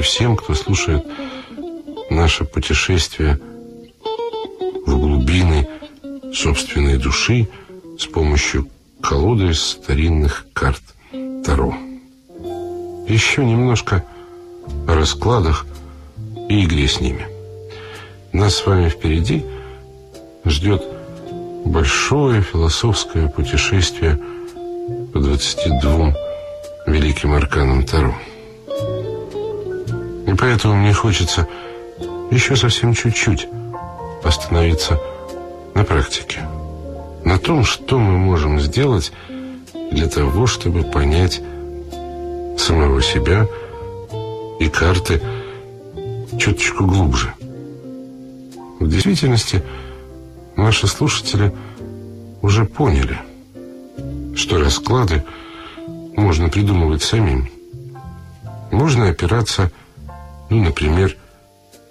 ночи всем, кто слушает наше путешествие в глубины собственной души с помощью колоды из старинных карт Таро. Еще немножко о раскладах и игре с ними. Нас с вами впереди ждет большое философское путешествие по 22 великим арканам Таро. И поэтому мне хочется еще совсем чуть-чуть остановиться на практике. На том, что мы можем сделать для того, чтобы понять самого себя и карты чуточку глубже. В действительности наши слушатели уже поняли, что расклады можно придумывать самим. Можно опираться, ну, например,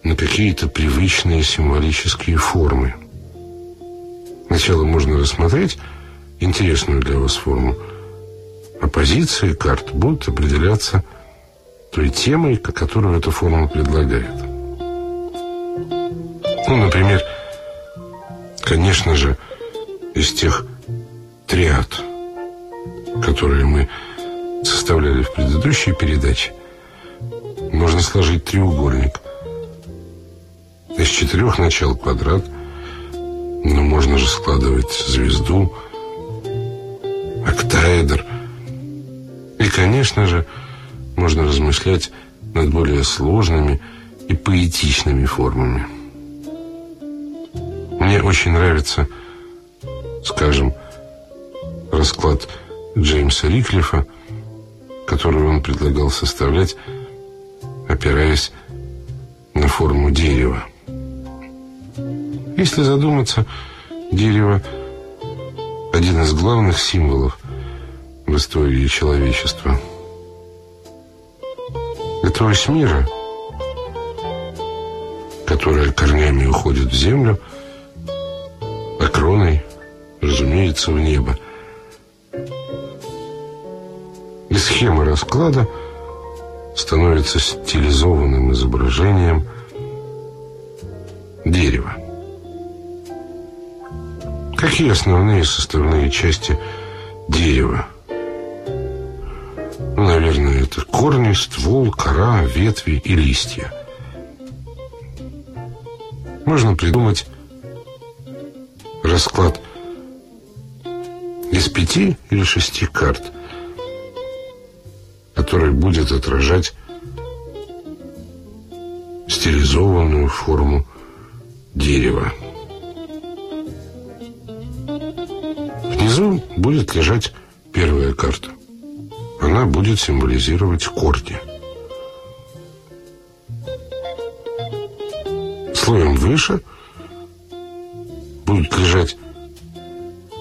на какие-то привычные символические формы. Сначала можно рассмотреть интересную для вас форму, а позиции карт будут определяться той темой, которую эта форма предлагает. Ну, например, конечно же, из тех триад, которые мы составляли в предыдущей передаче, можно сложить треугольник. Из четырех начал квадрат, но можно же складывать звезду, октаэдр. И, конечно же, можно размышлять над более сложными и поэтичными формами. Мне очень нравится, скажем, расклад Джеймса Риклифа, который он предлагал составлять, опираясь на форму дерева. Если задуматься, дерево – один из главных символов в истории человечества. Это ось мира, которая корнями уходит в землю – а кроной, разумеется, в небо. И схема расклада становится стилизованным изображением дерева. Какие основные составные части дерева? Ну, наверное, это корни, ствол, кора, ветви и листья. Можно придумать расклад из пяти или шести карт, который будет отражать стилизованную форму дерева. Внизу будет лежать первая карта. Она будет символизировать корни. Слоем выше – будет лежать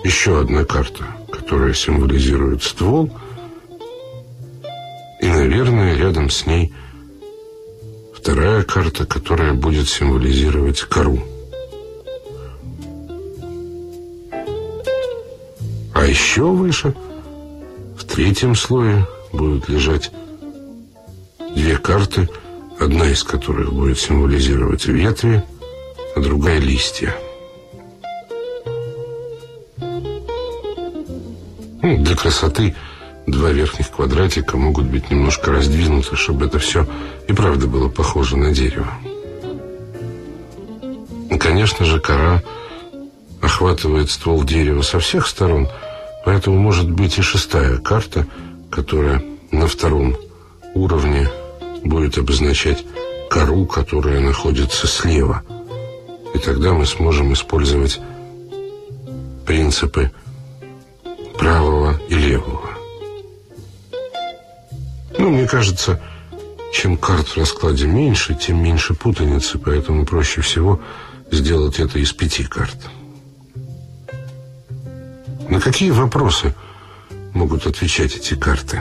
еще одна карта, которая символизирует ствол, рядом с ней вторая карта, которая будет символизировать кору. А еще выше, в третьем слое, будут лежать две карты, одна из которых будет символизировать ветви, а другая листья. Ну, для красоты два верхних квадратика могут быть немножко раздвинуты, чтобы это все и правда было похоже на дерево. Конечно же, кора охватывает ствол дерева со всех сторон, поэтому может быть и шестая карта, которая на втором уровне будет обозначать кору, которая находится слева. И тогда мы сможем использовать принципы правого и левого. Ну, мне кажется, чем карт в раскладе меньше, тем меньше путаницы, поэтому проще всего сделать это из пяти карт. На какие вопросы могут отвечать эти карты?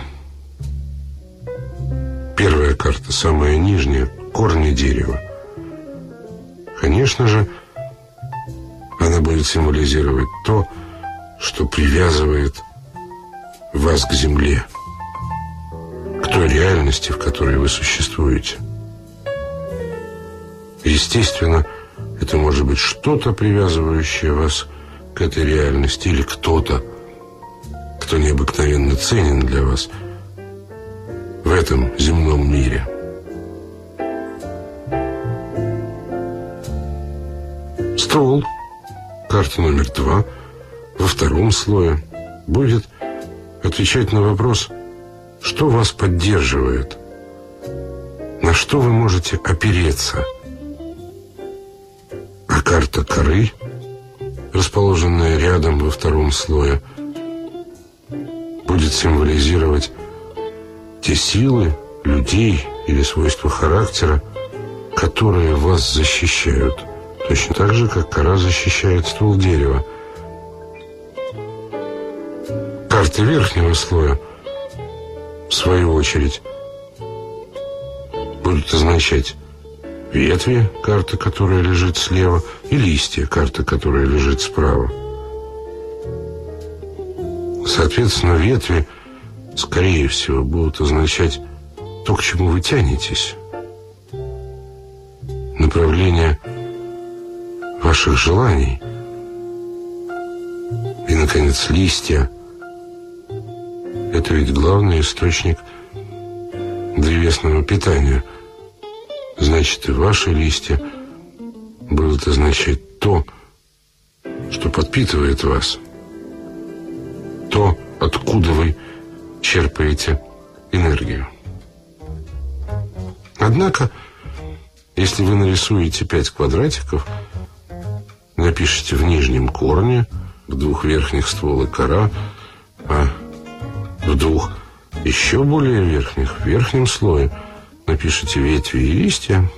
Первая карта, самая нижняя, корни дерева. Конечно же, она будет символизировать то, что привязывает вас к земле, той реальности, в которой вы существуете. Естественно, это может быть что-то, привязывающее вас к этой реальности, или кто-то, кто необыкновенно ценен для вас в этом земном мире. Стол, карта номер два, во втором слое, будет отвечать на вопрос, что вас поддерживает, на что вы можете опереться. А карта коры, расположенная рядом во втором слое, будет символизировать те силы, людей или свойства характера, которые вас защищают. Точно так же, как кора защищает ствол дерева. Карты верхнего слоя, в свою очередь, будут означать ветви, карта, которая лежит слева, и листья, карта, которая лежит справа. Соответственно, ветви, скорее всего, будут означать то, к чему вы тянетесь. Направление ваших желаний. И, наконец, листья. Это ведь главный источник древесного питания. Значит, и ваши листья будут означать то, что подпитывает вас. То, откуда вы черпаете энергию. Однако, если вы нарисуете пять квадратиков – напишите в нижнем корне, в двух верхних стволы кора, в двух еще более верхних, в верхнем слое, напишите ветви и листья,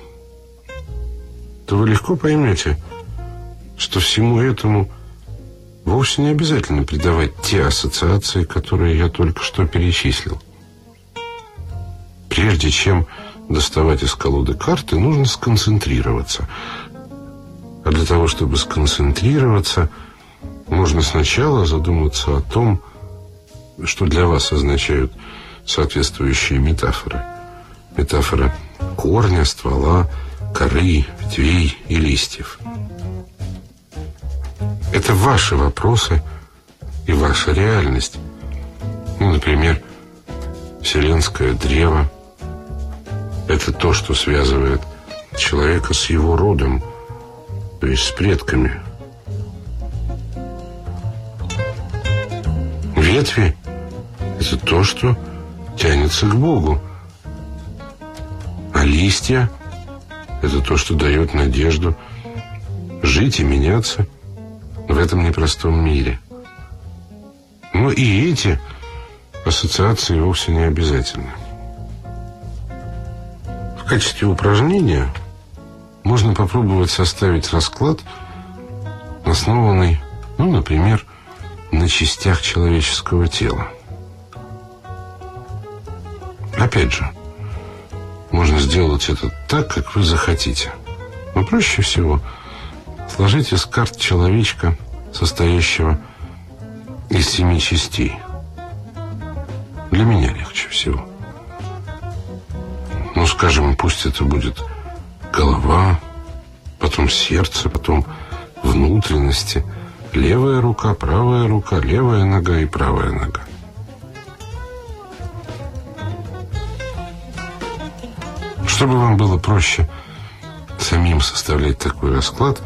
то вы легко поймете, что всему этому вовсе не обязательно придавать те ассоциации, которые я только что перечислил. Прежде чем доставать из колоды карты, нужно сконцентрироваться – а для того, чтобы сконцентрироваться, нужно сначала задуматься о том, что для вас означают соответствующие метафоры. Метафора корня, ствола, коры, ветвей и листьев. Это ваши вопросы и ваша реальность. Ну, например, вселенское древо. Это то, что связывает человека с его родом, то есть с предками. Ветви – это то, что тянется к Богу. А листья – это то, что дает надежду жить и меняться в этом непростом мире. Но и эти ассоциации вовсе не обязательны. В качестве упражнения – можно попробовать составить расклад, основанный, ну, например, на частях человеческого тела. Опять же, можно сделать это так, как вы захотите. Но проще всего сложить из карт человечка, состоящего из семи частей. Для меня легче всего. Ну, скажем, пусть это будет голова, потом сердце, потом внутренности, левая рука, правая рука, левая нога и правая нога. Чтобы вам было проще самим составлять такой расклад,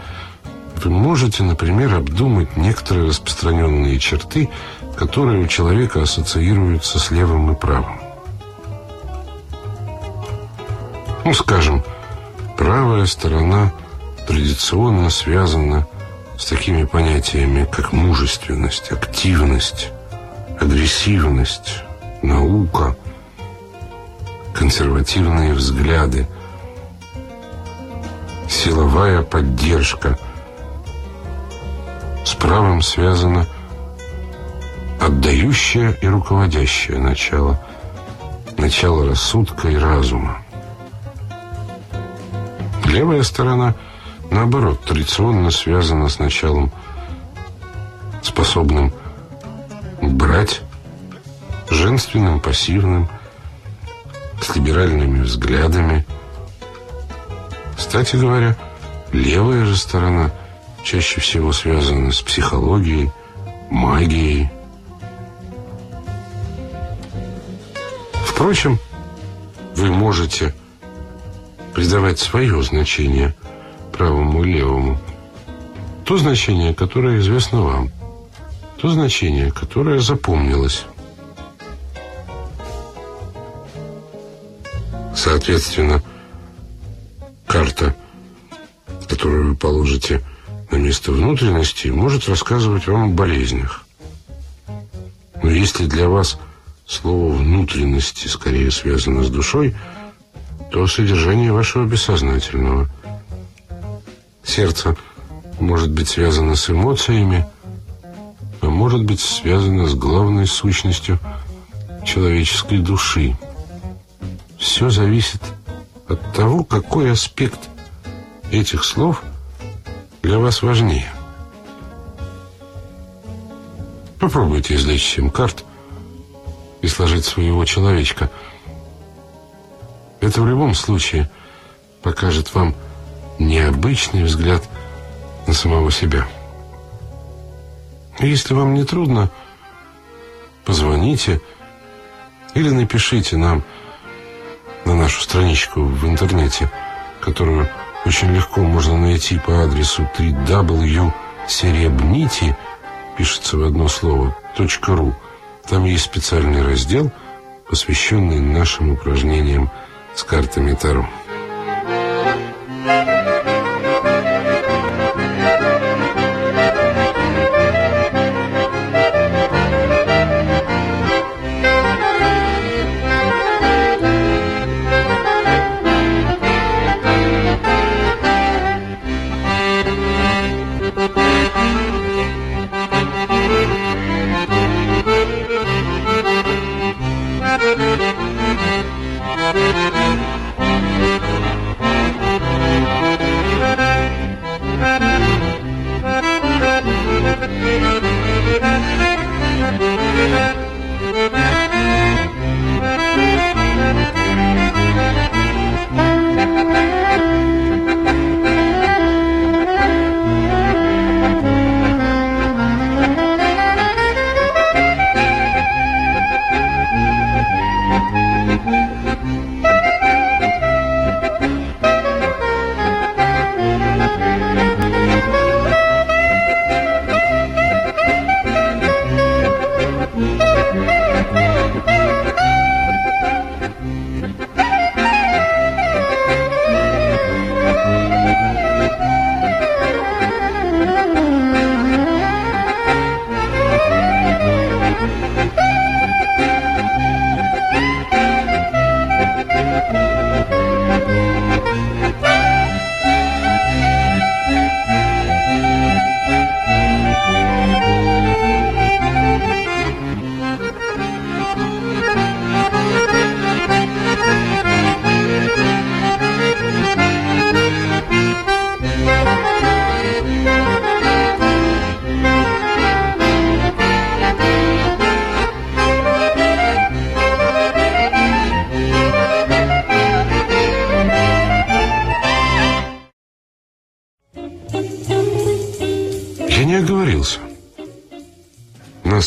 вы можете, например, обдумать некоторые распространенные черты, которые у человека ассоциируются с левым и правым. Ну, скажем, Правая сторона традиционно связана с такими понятиями, как мужественность, активность, агрессивность, наука, консервативные взгляды, силовая поддержка. С правым связано отдающее и руководящее начало, начало рассудка и разума. Левая сторона, наоборот, традиционно связана с началом, способным брать, женственным, пассивным, с либеральными взглядами, Кстати говоря, левая же сторона чаще всего связана с психологией, магией. Впрочем, вы можете придавать свое значение правому и левому. То значение, которое известно вам. То значение, которое запомнилось. Соответственно, карта, которую вы положите на место внутренности, может рассказывать вам о болезнях. Но если для вас слово «внутренности» скорее связано с душой, то содержание вашего бессознательного. Сердце может быть связано с эмоциями, а может быть связано с главной сущностью человеческой души – все зависит от того, какой аспект этих слов для вас важнее. Попробуйте извлечь семь карт и сложить своего человечка. Это в любом случае покажет вам необычный взгляд на самого себя. Если вам не трудно, позвоните или напишите нам на нашу страничку в интернете, которую очень легко можно найти по адресу www.серебнити, пишется в одно слово, .ру. Там есть специальный раздел, посвященный нашим упражнениям с картами Таро.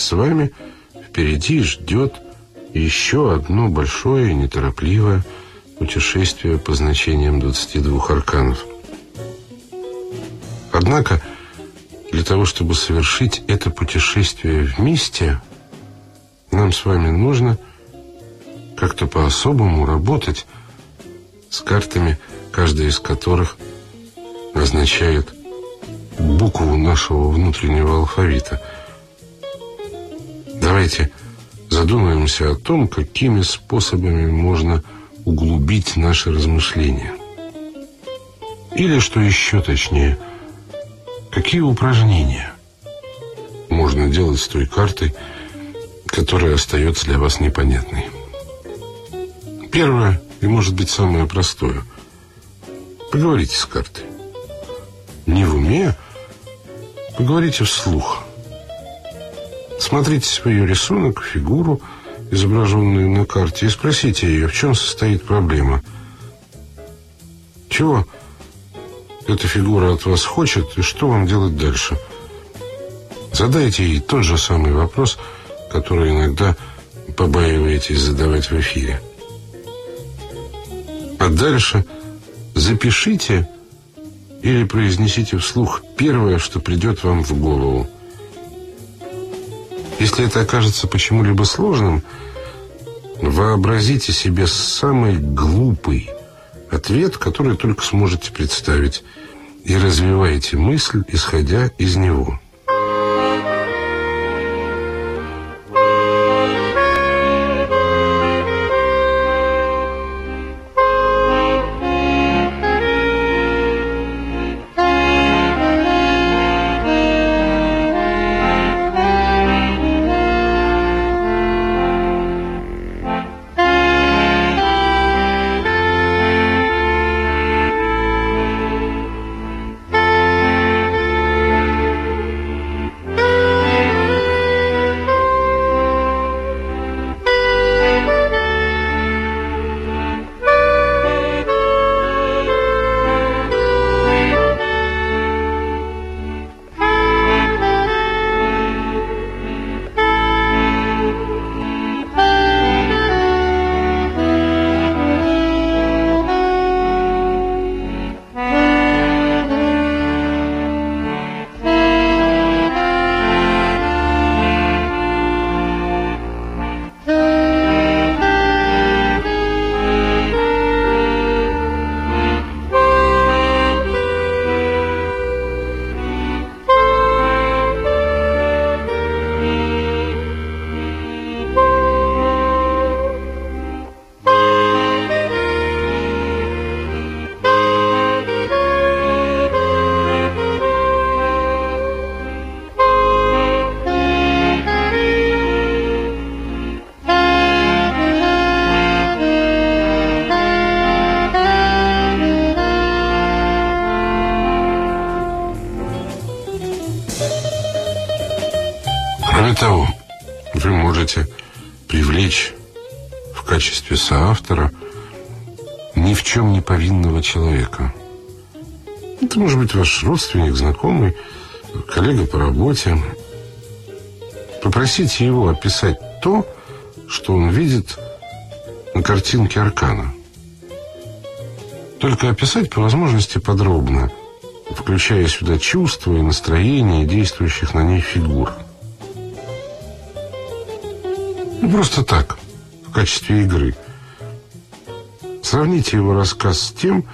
С вами впереди ждет еще одно большое неторопливое путешествие по значениям 22 арканов. Однако, для того, чтобы совершить это путешествие вместе, нам с вами нужно как-то по-особому работать с картами, каждая из которых означает букву нашего внутреннего алфавита – Давайте задумаемся о том, какими способами можно углубить наши размышления. Или, что еще точнее, какие упражнения можно делать с той картой, которая остается для вас непонятной. Первое, и может быть самое простое, поговорите с картой. Не в уме, поговорите вслух – Смотрите свой рисунок, фигуру, изображенную на карте, и спросите ее, в чем состоит проблема. Чего эта фигура от вас хочет и что вам делать дальше. Задайте ей тот же самый вопрос, который иногда побаиваетесь задавать в эфире. А дальше запишите или произнесите вслух первое, что придет вам в голову. Если это окажется почему-либо сложным, вообразите себе самый глупый ответ, который только сможете представить, и развивайте мысль, исходя из него. Родственник, знакомый, коллега по работе. Попросите его описать то, что он видит на картинке Аркана. Только описать по возможности подробно, включая сюда чувства и настроения действующих на ней фигур. Ну, просто так, в качестве игры. Сравните его рассказ с тем, что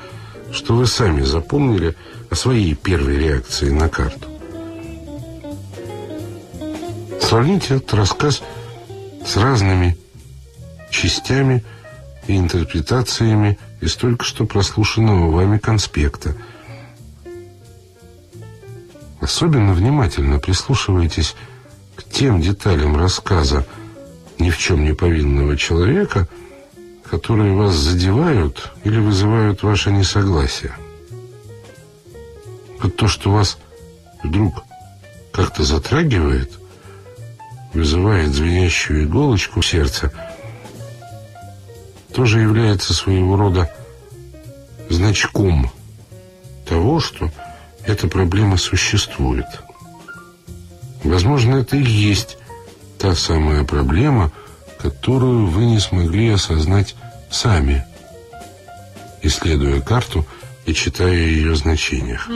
вы сами запомнили о своей первой реакции на карту. Сравните этот рассказ с разными частями и интерпретациями из только что прослушанного вами конспекта. Особенно внимательно прислушивайтесь к тем деталям рассказа, ни в чем не повинного человека, которые вас задевают или вызывают ваше несогласие. Вот то, что вас вдруг как-то затрагивает, вызывает звенящую иголочку в сердце, тоже является своего рода значком того, что эта проблема существует. Возможно, это и есть та самая проблема, которую вы не смогли осознать сами, исследуя карту и читая ее значениях.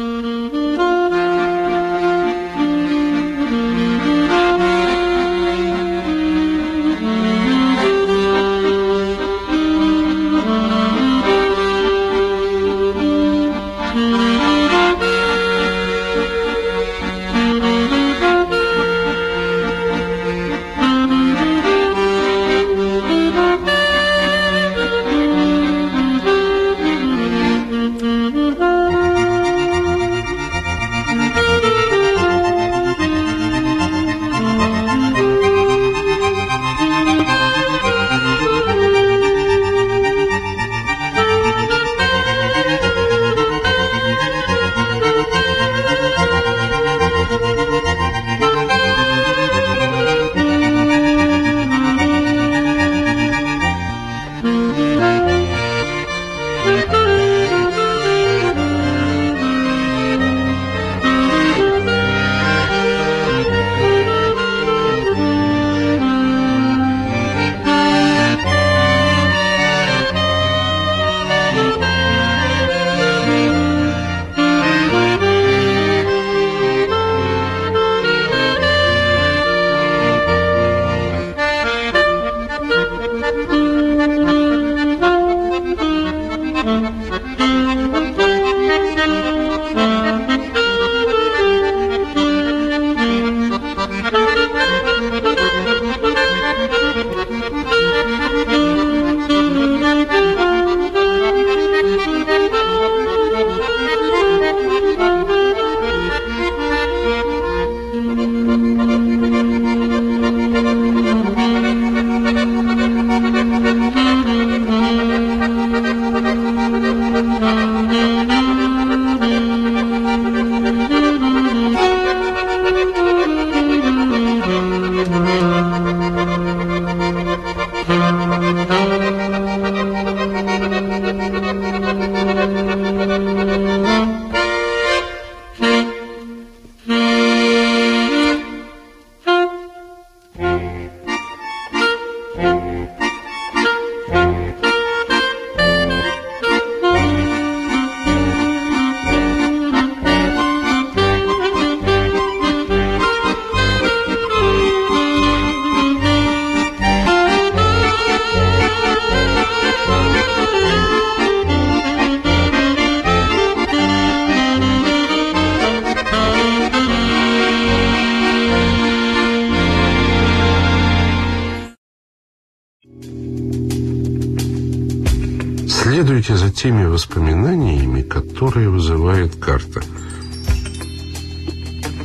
Следуйте за теми воспоминаниями, которые вызывает карта.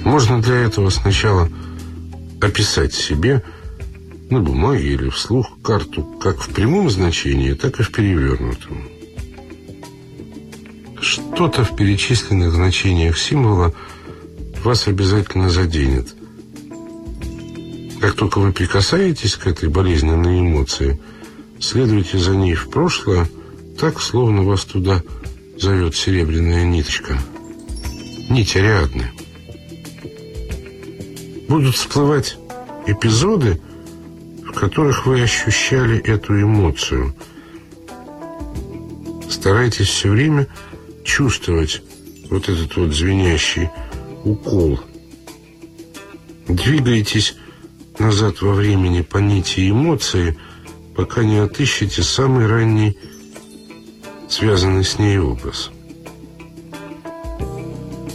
Можно для этого сначала описать себе на бумаге или вслух карту как в прямом значении, так и в перевернутом. Что-то в перечисленных значениях символа вас обязательно заденет. Как только вы прикасаетесь к этой болезненной эмоции, следуйте за ней в прошлое, так, словно вас туда зовет серебряная ниточка. Нить Ариадны. Будут всплывать эпизоды, в которых вы ощущали эту эмоцию. Старайтесь все время чувствовать вот этот вот звенящий укол. Двигайтесь назад во времени по нити эмоции, пока не отыщете самый ранний связанный с ней образ.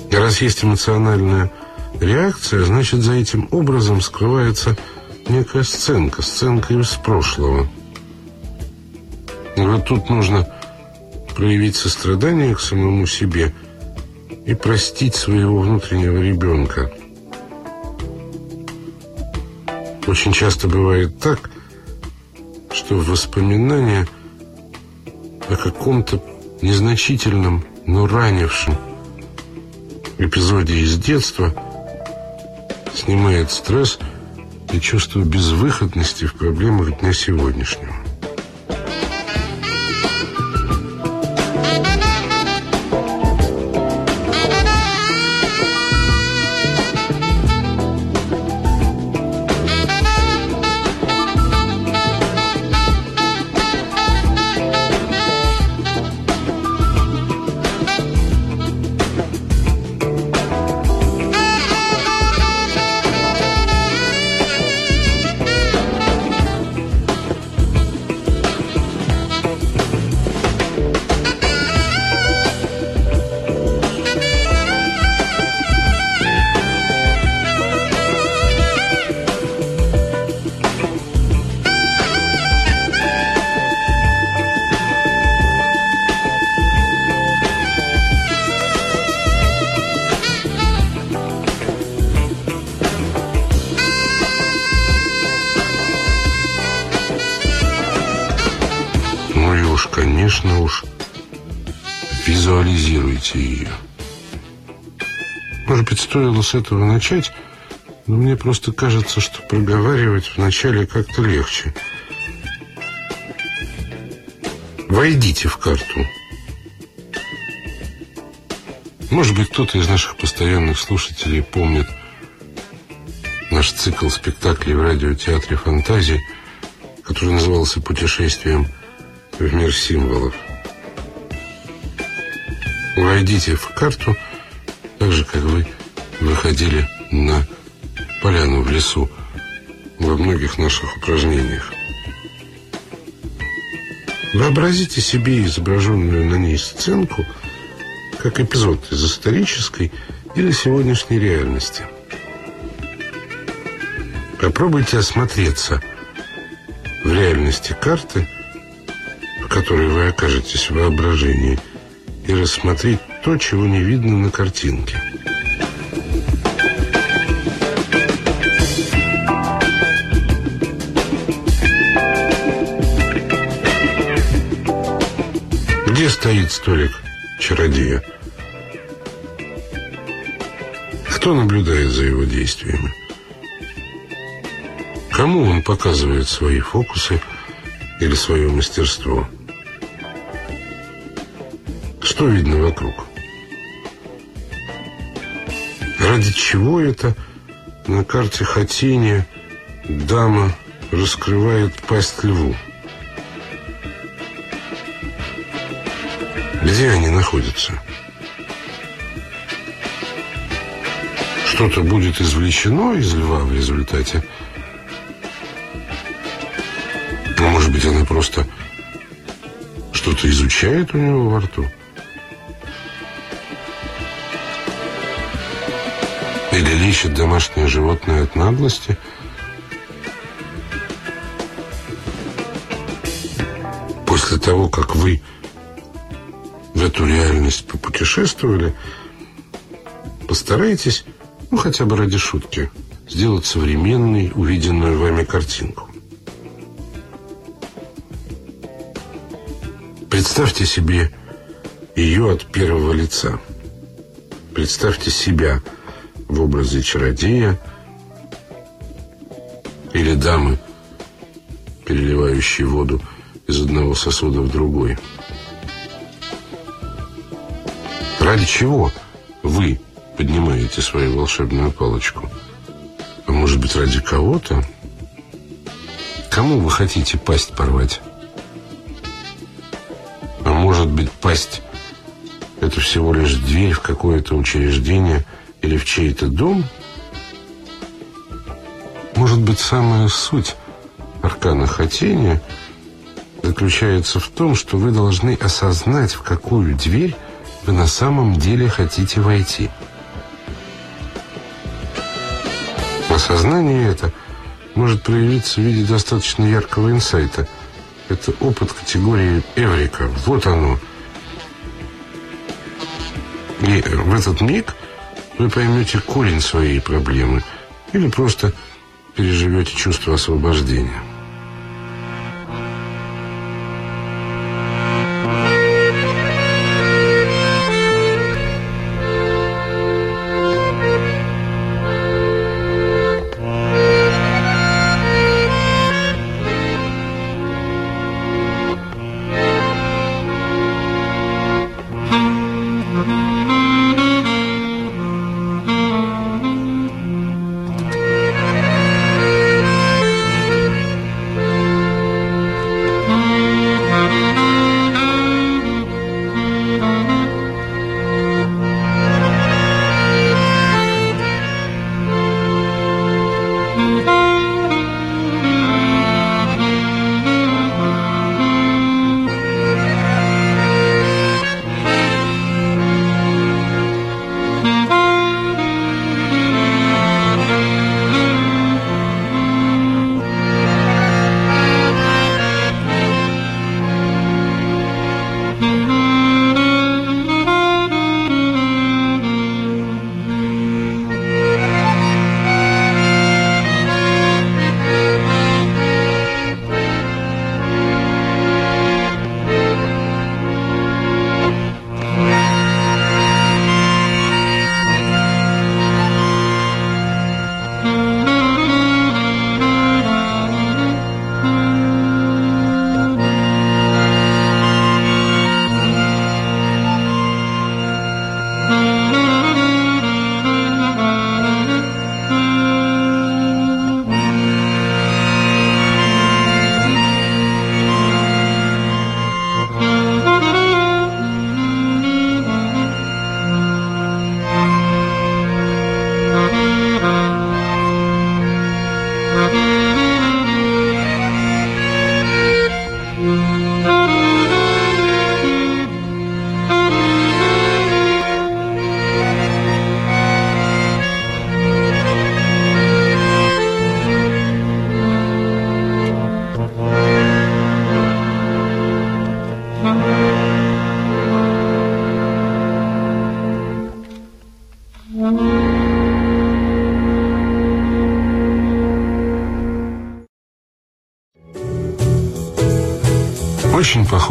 И раз есть эмоциональная реакция, значит, за этим образом скрывается некая сценка, сценка из прошлого. И вот тут нужно проявить сострадание к самому себе и простить своего внутреннего ребенка. Очень часто бывает так, что воспоминания о каком-то незначительном, но ранившем эпизоде из детства снимает стресс и чувство безвыходности в проблемах дня сегодняшнего. Стоило с этого начать, но мне просто кажется, что проговаривать вначале как-то легче. Войдите в карту. Может быть, кто-то из наших постоянных слушателей помнит наш цикл спектаклей в радиотеатре «Фантазии», который назывался «Путешествием в мир символов. Войдите в карту, так же, как вы выходили на поляну в лесу во многих наших упражнениях. Вообразите себе изображенную на ней сценку как эпизод из исторической или сегодняшней реальности. Попробуйте осмотреться в реальности карты – в которой вы окажетесь в воображении, и рассмотреть то, чего не видно на картинке. Стоит столик чародея? Кто наблюдает за его действиями? Кому он показывает свои фокусы или свое мастерство? Что видно вокруг? Ради чего это на карте хотения дама раскрывает пасть льву? Где они находятся? Что-то будет извлечено из льва в результате? А может быть, она просто что-то изучает у него во рту? Или лечит домашнее животное от наглости? После того, как вы в эту реальность попутешествовали, постарайтесь, ну хотя бы ради шутки, сделать современной увиденную вами картинку. Представьте себе ее от первого лица. Представьте себя в образе чародея или дамы, переливающей воду из одного сосуда в другой. Ради чего вы поднимаете свою волшебную палочку? А может быть, ради кого-то? Кому вы хотите пасть порвать? А может быть, пасть – это всего лишь дверь в какое-то учреждение или в чей-то дом? Может быть, самая суть аркана хотения заключается в том, что вы должны осознать, в какую дверь вы на самом деле хотите войти. Осознание это может проявиться в виде достаточно яркого инсайта. Это опыт категории «Эврика». Вот оно. И в этот миг вы поймете корень своей проблемы или просто переживете чувство освобождения.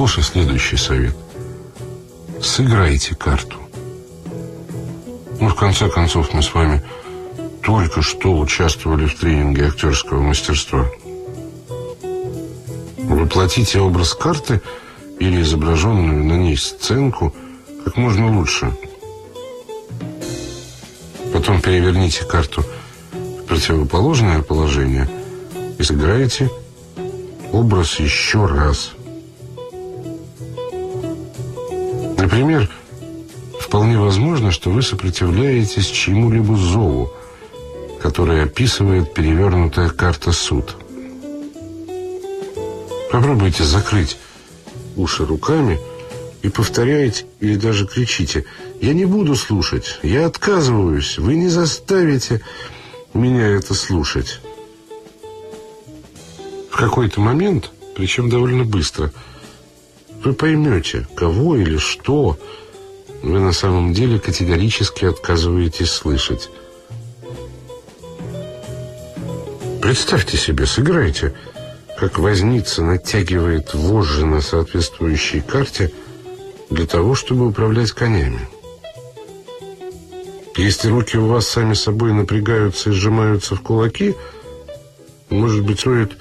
И следующий совет. Сыграйте карту. Ну, в конце концов, мы с вами только что участвовали в тренинге актерского мастерства. Воплотите образ карты или изображенную на ней сценку как можно лучше. Потом переверните карту в противоположное положение и сыграете образ еще раз. Например, вполне возможно, что вы сопротивляетесь чему-либо зову, который описывает перевернутая карта суд. Попробуйте закрыть уши руками и повторяйте или даже кричите «Я не буду слушать, я отказываюсь, вы не заставите меня это слушать». В какой-то момент, причем довольно быстро – вы поймете, кого или что вы на самом деле категорически отказываетесь слышать. Представьте себе, сыграйте, как возница натягивает вожжи на соответствующей карте для того, чтобы управлять конями. Если руки у вас сами собой напрягаются и сжимаются в кулаки, может быть, стоит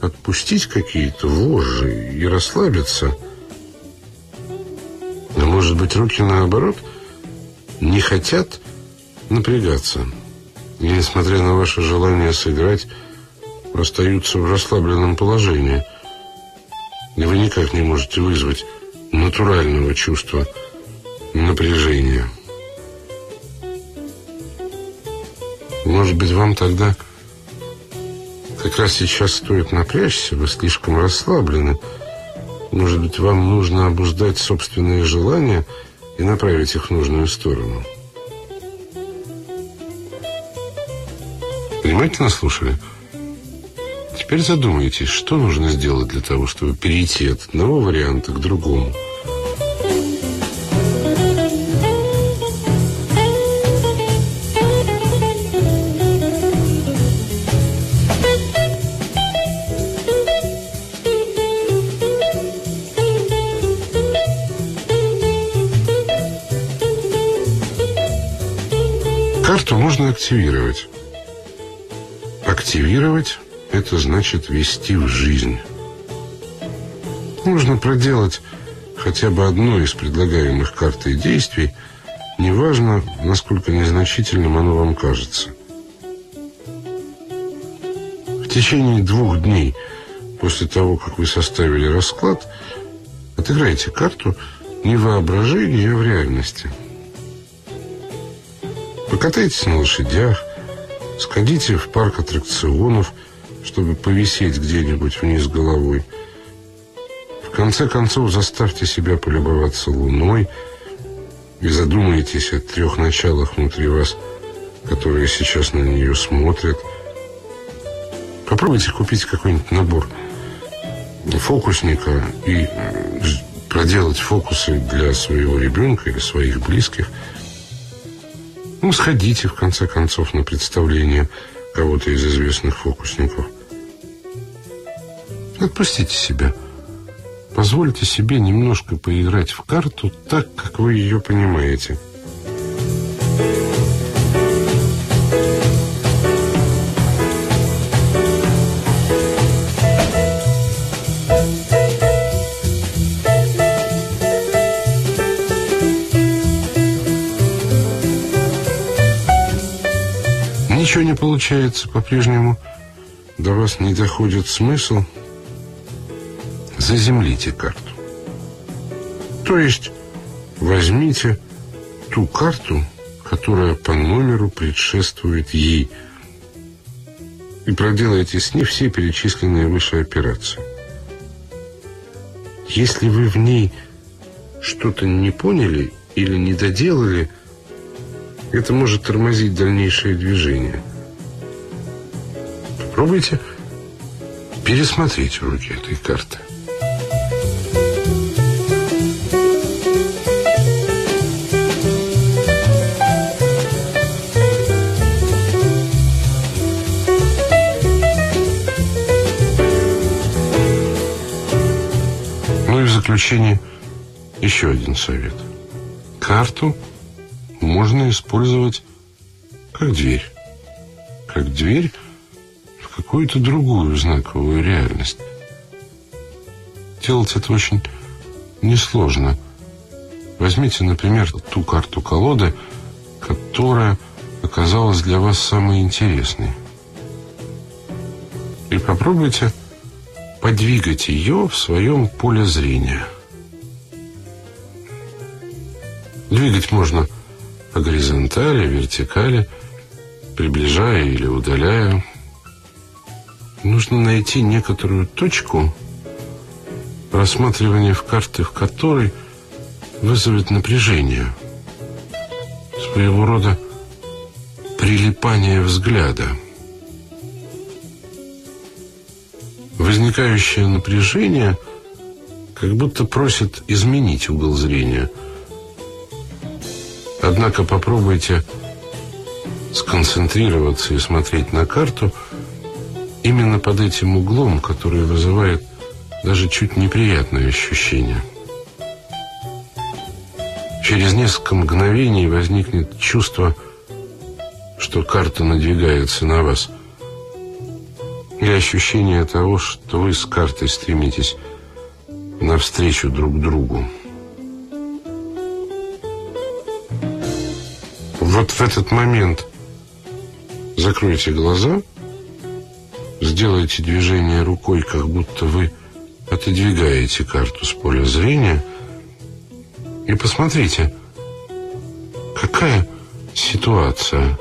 отпустить какие-то вожжи и расслабиться. А может быть, руки, наоборот, не хотят напрягаться. И, несмотря на ваше желание сыграть, остаются в расслабленном положении. И вы никак не можете вызвать натурального чувства напряжения. Может быть, вам тогда как раз сейчас стоит напрячься, вы слишком расслаблены. Может быть, вам нужно обуздать собственные желания и направить их в нужную сторону. Внимательно слушали? Теперь задумайтесь, что нужно сделать для того, чтобы перейти от одного варианта к другому. Можно активировать. Активировать – это значит ввести в жизнь. Нужно проделать хотя бы одно из предлагаемых картой действий, неважно, насколько незначительным оно вам кажется. В течение двух дней после того, как вы составили расклад, отыграйте карту не в а в реальности – Покатайтесь на лошадях, сходите в парк аттракционов, чтобы повисеть где-нибудь вниз головой. В конце концов, заставьте себя полюбоваться луной и задумайтесь о трех началах внутри вас, которые сейчас на нее смотрят. Попробуйте купить какой-нибудь набор фокусника и проделать фокусы для своего ребенка или своих близких – ну, сходите, в конце концов, на представление кого-то из известных фокусников. Отпустите себя. Позвольте себе немножко поиграть в карту так, как вы ее понимаете. Ничего не получается по-прежнему, до вас не доходит смысл, заземлите карту. То есть возьмите ту карту, которая по номеру предшествует ей, и проделайте с ней все перечисленные выше операции. Если вы в ней что-то не поняли или не доделали – это может тормозить дальнейшее движение. Попробуйте пересмотреть уроки этой карты. Ну и в заключение еще один совет. Карту – можно использовать как дверь. Как дверь в какую-то другую знаковую реальность. Делать это очень несложно. Возьмите, например, ту карту колоды, которая оказалась для вас самой интересной. И попробуйте подвигать ее в своем поле зрения. Двигать можно по горизонтали, вертикали, приближая или удаляя. Нужно найти некоторую точку рассматривания в карты, в которой вызовет напряжение, своего рода прилипание взгляда. Возникающее напряжение как будто просит изменить угол зрения. Однако попробуйте сконцентрироваться и смотреть на карту именно под этим углом, который вызывает даже чуть неприятное ощущение. Через несколько мгновений возникнет чувство, что карта надвигается на вас. И ощущение того, что вы с картой стремитесь навстречу друг другу. Вот в этот момент закройте глаза, сделайте движение рукой, как будто вы отодвигаете карту с поля зрения и посмотрите, какая ситуация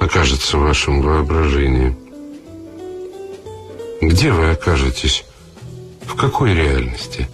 окажется в вашем воображении. Где вы окажетесь? В какой реальности?